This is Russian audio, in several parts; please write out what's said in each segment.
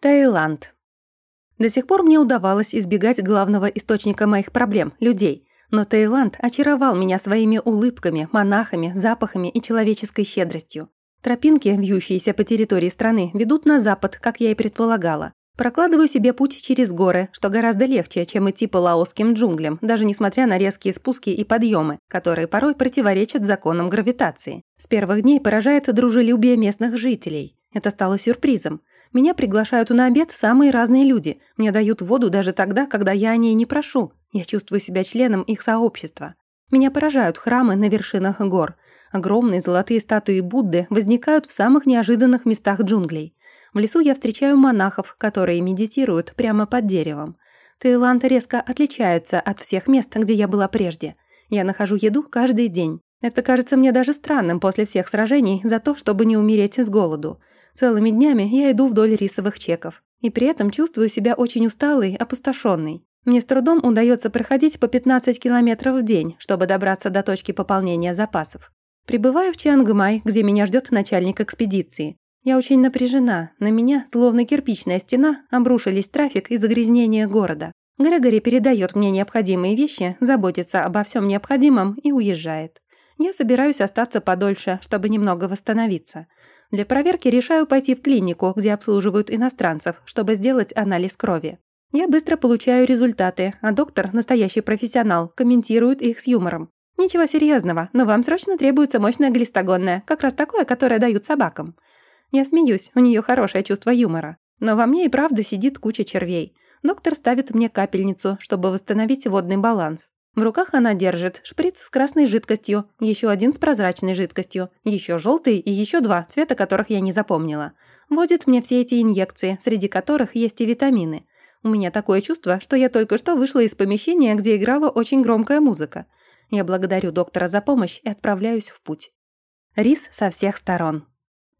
Таиланд. До сих пор мне удавалось избегать главного источника моих проблем – людей. Но Таиланд очаровал меня своими улыбками, монахами, запахами и человеческой щедростью. Тропинки, вьющиеся по территории страны, ведут на запад, как я и предполагала. Прокладываю себе путь через горы, что гораздо легче, чем идти по лаосским джунглям, даже несмотря на резкие спуски и подъемы, которые порой противоречат законам гравитации. С первых дней поражает дружелюбие местных жителей. Это стало сюрпризом. Меня приглашают на обед самые разные люди. Мне дают воду даже тогда, когда я о ней не прошу. Я чувствую себя членом их сообщества. Меня поражают храмы на вершинах гор. Огромные золотые статуи Будды возникают в самых неожиданных местах джунглей. В лесу я встречаю монахов, которые медитируют прямо под деревом. Таиланд резко отличается от всех мест, где я была прежде. Я нахожу еду каждый день. Это кажется мне даже странным после всех сражений за то, чтобы не умереть с голоду. Целыми днями я иду вдоль рисовых чеков. И при этом чувствую себя очень усталой, опустошенной. Мне с трудом удается проходить по 15 километров в день, чтобы добраться до точки пополнения запасов. Прибываю в Чангмай, где меня ждет начальник экспедиции. Я очень напряжена. На меня, словно кирпичная стена, обрушились трафик и загрязнение города. Грегори передает мне необходимые вещи, заботится обо всем необходимом и уезжает. Я собираюсь остаться подольше, чтобы немного восстановиться. Для проверки решаю пойти в клинику, где обслуживают иностранцев, чтобы сделать анализ крови. Я быстро получаю результаты, а доктор, настоящий профессионал, комментирует их с юмором. Ничего серьезного, но вам срочно требуется мощная глистогонная, как раз такое, которое дают собакам. Я смеюсь, у нее хорошее чувство юмора. Но во мне и правда сидит куча червей. Доктор ставит мне капельницу, чтобы восстановить водный баланс. В руках она держит шприц с красной жидкостью, еще один с прозрачной жидкостью, еще желтый и еще два, цвета которых я не запомнила. Вводит мне все эти инъекции, среди которых есть и витамины. У меня такое чувство, что я только что вышла из помещения, где играла очень громкая музыка. Я благодарю доктора за помощь и отправляюсь в путь. Рис со всех сторон.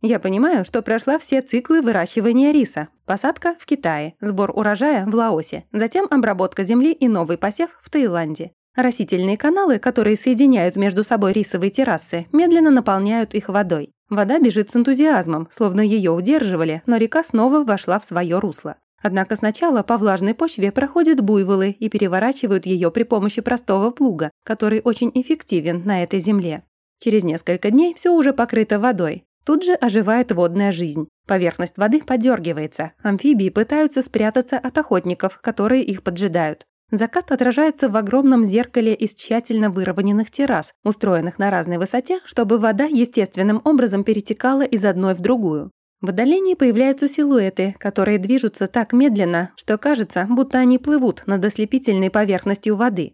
Я понимаю, что прошла все циклы выращивания риса. Посадка в Китае, сбор урожая в Лаосе, затем обработка земли и новый посев в Таиланде. Растительные каналы, которые соединяют между собой рисовые террасы, медленно наполняют их водой. Вода бежит с энтузиазмом, словно ее удерживали, но река снова вошла в свое русло. Однако сначала по влажной почве проходят буйволы и переворачивают ее при помощи простого плуга, который очень эффективен на этой земле. Через несколько дней все уже покрыто водой. Тут же оживает водная жизнь. Поверхность воды подергивается. Амфибии пытаются спрятаться от охотников, которые их поджидают. Закат отражается в огромном зеркале из тщательно выровненных террас, устроенных на разной высоте, чтобы вода естественным образом перетекала из одной в другую. В отдалении появляются силуэты, которые движутся так медленно, что кажется, будто они плывут над ослепительной поверхностью воды.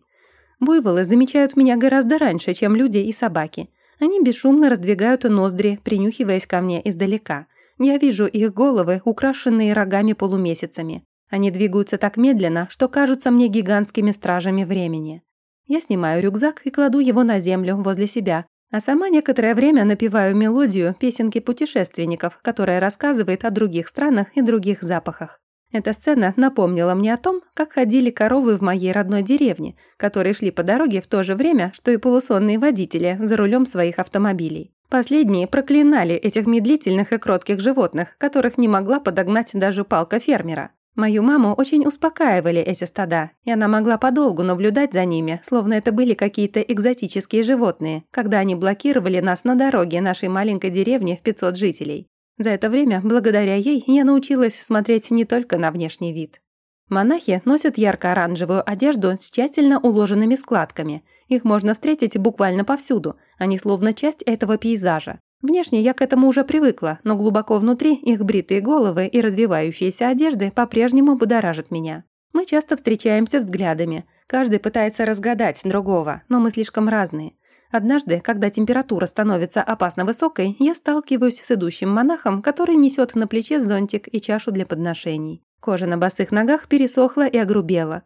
Буйволы замечают меня гораздо раньше, чем люди и собаки. Они бесшумно раздвигают ноздри, принюхиваясь ко мне издалека. Я вижу их головы, украшенные рогами-полумесяцами. Они двигаются так медленно, что кажутся мне гигантскими стражами времени. Я снимаю рюкзак и кладу его на землю возле себя, а сама некоторое время напеваю мелодию песенки путешественников, которая рассказывает о других странах и других запахах. Эта сцена напомнила мне о том, как ходили коровы в моей родной деревне, которые шли по дороге в то же время, что и полусонные водители за рулем своих автомобилей. Последние проклинали этих медлительных и кротких животных, которых не могла подогнать даже палка фермера. Мою маму очень успокаивали эти стада, и она могла подолгу наблюдать за ними, словно это были какие-то экзотические животные, когда они блокировали нас на дороге нашей маленькой деревни в 500 жителей. За это время, благодаря ей, я научилась смотреть не только на внешний вид. Монахи носят ярко-оранжевую одежду с тщательно уложенными складками. Их можно встретить буквально повсюду, они словно часть этого пейзажа. Внешне я к этому уже привыкла, но глубоко внутри их бритые головы и развивающиеся одежды по-прежнему будоражат меня. Мы часто встречаемся взглядами. Каждый пытается разгадать другого, но мы слишком разные. Однажды, когда температура становится опасно высокой, я сталкиваюсь с идущим монахом, который несет на плече зонтик и чашу для подношений. Кожа на босых ногах пересохла и огрубела.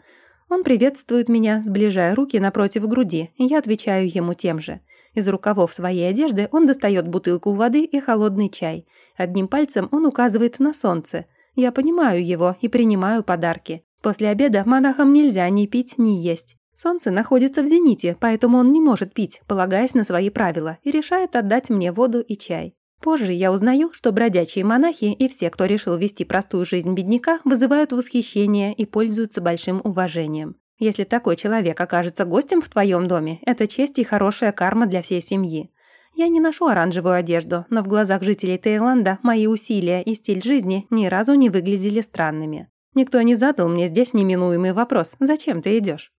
Он приветствует меня, сближая руки напротив груди, и я отвечаю ему тем же. Из рукавов своей одежды он достает бутылку воды и холодный чай. Одним пальцем он указывает на солнце. Я понимаю его и принимаю подарки. После обеда монахам нельзя ни пить, ни есть. Солнце находится в зените, поэтому он не может пить, полагаясь на свои правила, и решает отдать мне воду и чай. Позже я узнаю, что бродячие монахи и все, кто решил вести простую жизнь бедняка, вызывают восхищение и пользуются большим уважением. Если такой человек окажется гостем в твоем доме, это честь и хорошая карма для всей семьи. Я не ношу оранжевую одежду, но в глазах жителей Таиланда мои усилия и стиль жизни ни разу не выглядели странными. Никто не задал мне здесь неминуемый вопрос «Зачем ты идешь?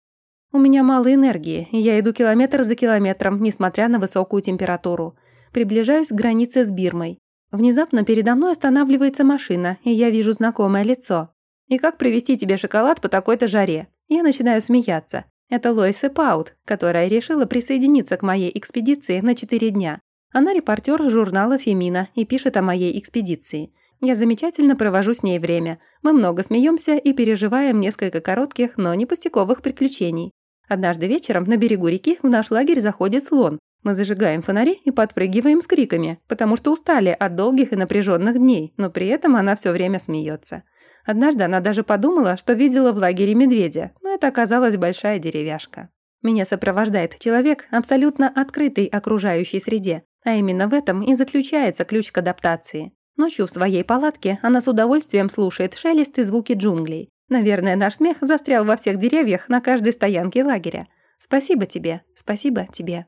У меня мало энергии, и я иду километр за километром, несмотря на высокую температуру. Приближаюсь к границе с Бирмой. Внезапно передо мной останавливается машина, и я вижу знакомое лицо. И как привезти тебе шоколад по такой-то жаре? Я начинаю смеяться. Это Лоиса Паут, которая решила присоединиться к моей экспедиции на 4 дня. Она репортер журнала «Фемина» и пишет о моей экспедиции. Я замечательно провожу с ней время. Мы много смеемся и переживаем несколько коротких, но не пустяковых приключений. Однажды вечером на берегу реки в наш лагерь заходит слон. Мы зажигаем фонари и подпрыгиваем с криками, потому что устали от долгих и напряженных дней, но при этом она все время смеется. Однажды она даже подумала, что видела в лагере медведя, но это оказалась большая деревяшка. Меня сопровождает человек, абсолютно открытый окружающей среде, а именно в этом и заключается ключ к адаптации. Ночью в своей палатке она с удовольствием слушает шелест и звуки джунглей. Наверное, наш смех застрял во всех деревьях на каждой стоянке лагеря. Спасибо тебе, спасибо тебе.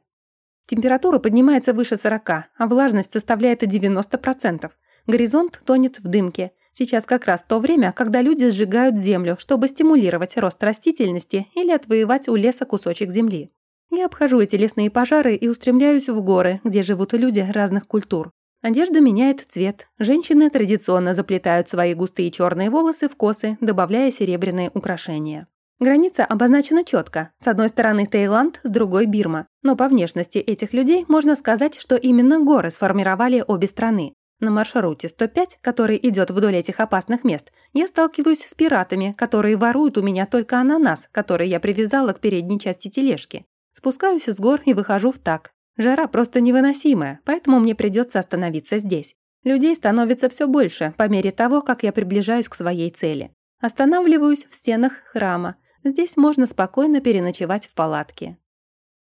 Температура поднимается выше 40, а влажность составляет 90%. Горизонт тонет в дымке. Сейчас как раз то время, когда люди сжигают землю, чтобы стимулировать рост растительности или отвоевать у леса кусочек земли. Я обхожу эти лесные пожары и устремляюсь в горы, где живут люди разных культур. Одежда меняет цвет. Женщины традиционно заплетают свои густые черные волосы в косы, добавляя серебряные украшения. Граница обозначена четко. С одной стороны Таиланд, с другой Бирма. Но по внешности этих людей можно сказать, что именно горы сформировали обе страны. На маршруте 105, который идет вдоль этих опасных мест, я сталкиваюсь с пиратами, которые воруют у меня только ананас, который я привязала к передней части тележки. Спускаюсь с гор и выхожу в так. Жара просто невыносимая, поэтому мне придется остановиться здесь. Людей становится все больше по мере того, как я приближаюсь к своей цели. Останавливаюсь в стенах храма. Здесь можно спокойно переночевать в палатке.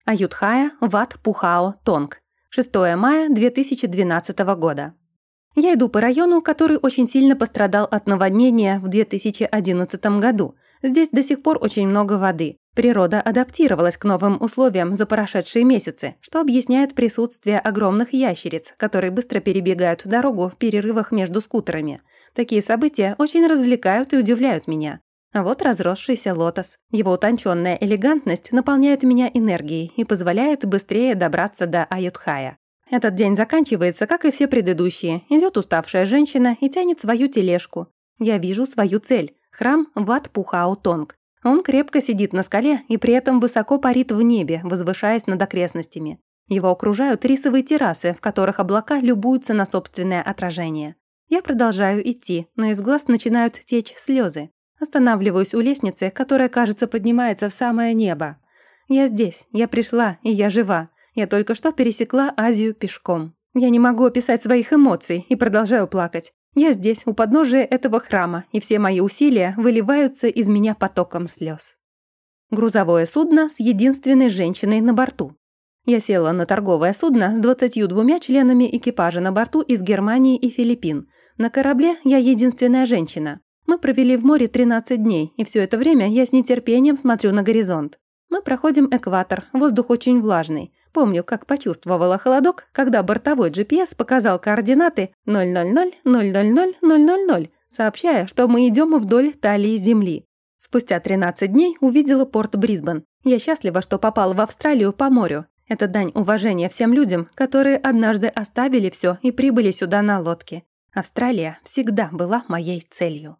Аютхая, Ват, Пухао, Тонг. 6 мая 2012 года. Я иду по району, который очень сильно пострадал от наводнения в 2011 году. Здесь до сих пор очень много воды. Природа адаптировалась к новым условиям за прошедшие месяцы, что объясняет присутствие огромных ящериц, которые быстро перебегают дорогу в перерывах между скутерами. Такие события очень развлекают и удивляют меня. А вот разросшийся лотос. Его утонченная элегантность наполняет меня энергией и позволяет быстрее добраться до Аютхая. Этот день заканчивается, как и все предыдущие. Идет уставшая женщина и тянет свою тележку. Я вижу свою цель – храм Ват Пухао Тонг. Он крепко сидит на скале и при этом высоко парит в небе, возвышаясь над окрестностями. Его окружают рисовые террасы, в которых облака любуются на собственное отражение. Я продолжаю идти, но из глаз начинают течь слезы. Останавливаюсь у лестницы, которая, кажется, поднимается в самое небо. Я здесь, я пришла, и я жива. Я только что пересекла Азию пешком. Я не могу описать своих эмоций и продолжаю плакать. Я здесь, у подножия этого храма, и все мои усилия выливаются из меня потоком слез. Грузовое судно с единственной женщиной на борту. Я села на торговое судно с 22 членами экипажа на борту из Германии и Филиппин. На корабле я единственная женщина. Мы провели в море 13 дней, и все это время я с нетерпением смотрю на горизонт. Мы проходим экватор, воздух очень влажный. Помню, как почувствовала холодок, когда бортовой GPS показал координаты 000-000-000, сообщая, что мы идем вдоль талии Земли. Спустя 13 дней увидела порт Брисбен. Я счастлива, что попала в Австралию по морю. Это дань уважения всем людям, которые однажды оставили все и прибыли сюда на лодке. Австралия всегда была моей целью.